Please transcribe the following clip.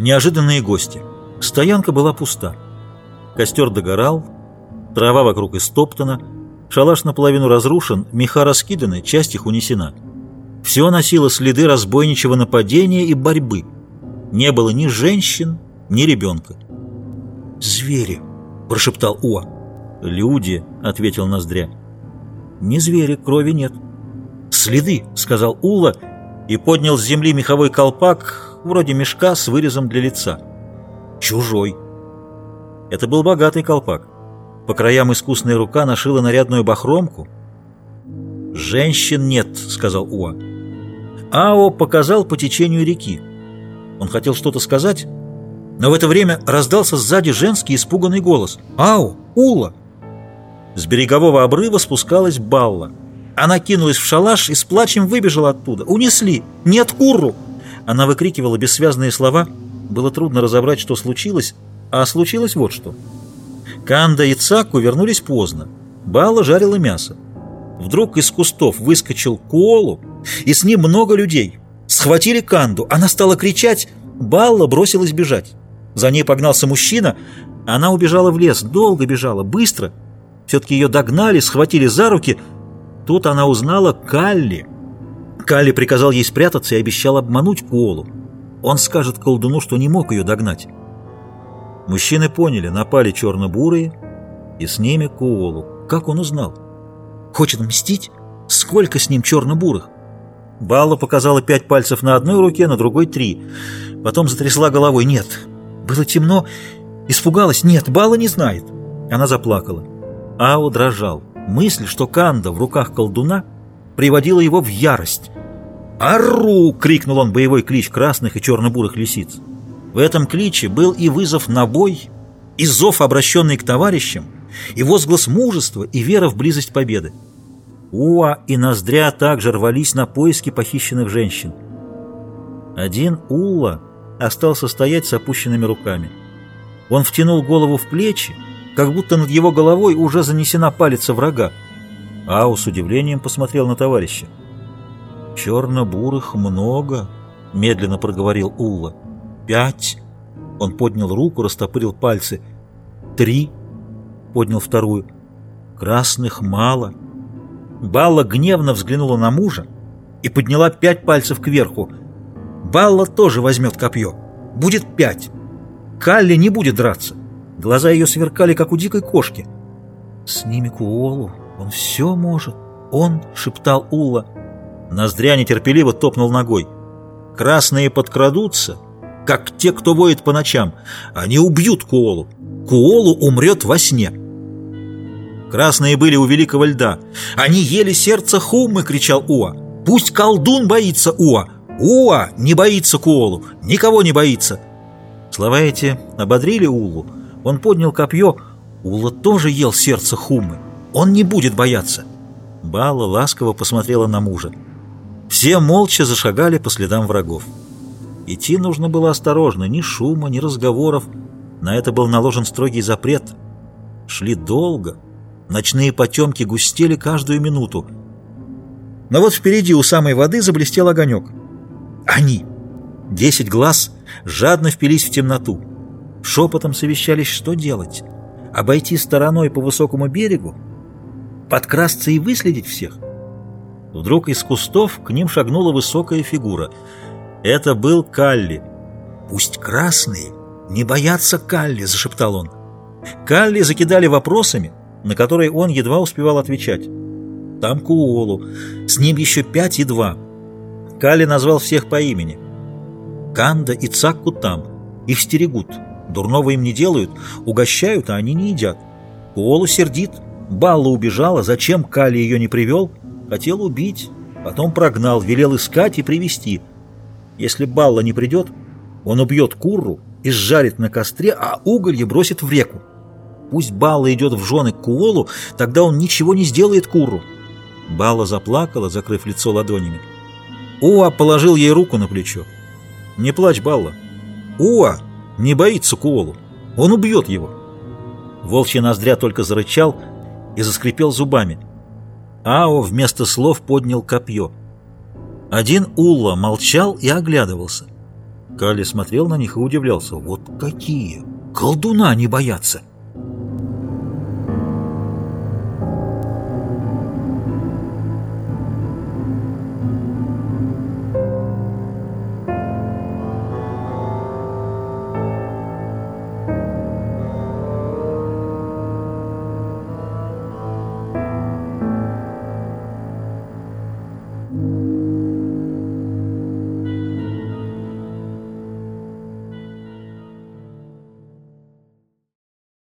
Неожиданные гости. Стоянка была пуста. Костер догорал, трава вокруг истоптана, шалаш наполовину разрушен, меха раскиданы, часть их унесена. Все носило следы разбойничьего нападения и борьбы. Не было ни женщин, ни ребенка. «Звери!» – прошептал Уа. «Люди!» – ответил Ноздря. «Не звери, крови нет». «Следы!» – сказал Ула и поднял с земли меховой колпак, вроде мешка с вырезом для лица. Чужой. Это был богатый колпак. По краям искусная рука нашила нарядную бахромку. «Женщин нет», — сказал Уа. Ао показал по течению реки. Он хотел что-то сказать, но в это время раздался сзади женский испуганный голос. «Ау! Ула!» С берегового обрыва спускалась Балла. Она кинулась в шалаш и с плачем выбежала оттуда. «Унесли! Нет курру!» Она выкрикивала бессвязные слова. Было трудно разобрать, что случилось, а случилось вот что. Канда и Цаку вернулись поздно. Бала жарила мясо. Вдруг из кустов выскочил Куолу, и с ним много людей. Схватили Канду, она стала кричать, Балла бросилась бежать. За ней погнался мужчина, она убежала в лес, долго бежала, быстро. Все-таки ее догнали, схватили за руки. Тут она узнала Калли — Калли приказал ей спрятаться и обещал обмануть Куолу. Он скажет колдуну, что не мог ее догнать. Мужчины поняли, напали черно-бурые, и с ними Куолу. Как он узнал? Хочет мстить? Сколько с ним черно-бурых? Балла показала пять пальцев на одной руке, на другой три. Потом затрясла головой. Нет. Было темно. Испугалась. Нет, Балла не знает. Она заплакала. Ао дрожал. Мысль, что Канда в руках колдуна, приводила его в ярость. «Ару!» — крикнул он боевой клич красных и черно-бурых лисиц. В этом кличе был и вызов на бой, и зов, обращенный к товарищам, и возглас мужества, и вера в близость победы. Уа и Ноздря также рвались на поиски похищенных женщин. Один Ула остался стоять с опущенными руками. Он втянул голову в плечи, как будто над его головой уже занесена палица врага. Ау с удивлением посмотрел на товарища. «Черно-бурых много», — медленно проговорил Улла. «Пять». Он поднял руку, растопырил пальцы. «Три». Поднял вторую. «Красных мало». Балла гневно взглянула на мужа и подняла пять пальцев кверху. Балла тоже возьмет копье. Будет пять. Калли не будет драться. Глаза ее сверкали, как у дикой кошки. «Сними Куолу, он все может». «Он», — шептал Улла, — Ноздря нетерпеливо топнул ногой. «Красные подкрадутся, как те, кто воет по ночам. Они убьют Куолу. Куолу умрет во сне». Красные были у великого льда. «Они ели сердце Хуммы!» — кричал Уа. «Пусть колдун боится Уа! Уа не боится Куолу! Никого не боится!» Слова эти ободрили Улу. Он поднял копье. Ула тоже ел сердце Хуммы. Он не будет бояться. Бала ласково посмотрела на мужа. Все молча зашагали по следам врагов. Идти нужно было осторожно, ни шума, ни разговоров. На это был наложен строгий запрет. Шли долго. Ночные потемки густели каждую минуту. Но вот впереди у самой воды заблестел огонек. Они! Десять глаз жадно впились в темноту. Шепотом совещались, что делать. Обойти стороной по высокому берегу? Подкрасться и выследить всех? Вдруг из кустов к ним шагнула высокая фигура. Это был Калли. «Пусть красные не боятся Калли», — зашептал он. Калли закидали вопросами, на которые он едва успевал отвечать. Там Куолу, с ним еще пять и два. Калли назвал всех по имени. Канда и Цакку там. Их стерегут. Дурного им не делают, угощают, а они не едят. Куолу сердит. Балла убежала, зачем Калли ее не привел — Хотел убить, потом прогнал, велел искать и привести. Если Балла не придет, он убьет Курру и сжарит на костре, а уголье бросит в реку. Пусть Балла идет в жены к Куолу, тогда он ничего не сделает Курру. Балла заплакала, закрыв лицо ладонями. Уа положил ей руку на плечо. Не плачь, Балла. Уа не боится Куолу. Он убьет его. Волчья ноздря только зарычал и заскрипел зубами. Ао вместо слов поднял копье. Один Улла молчал и оглядывался. Кали смотрел на них и удивлялся. Вот какие! Колдуна не боятся!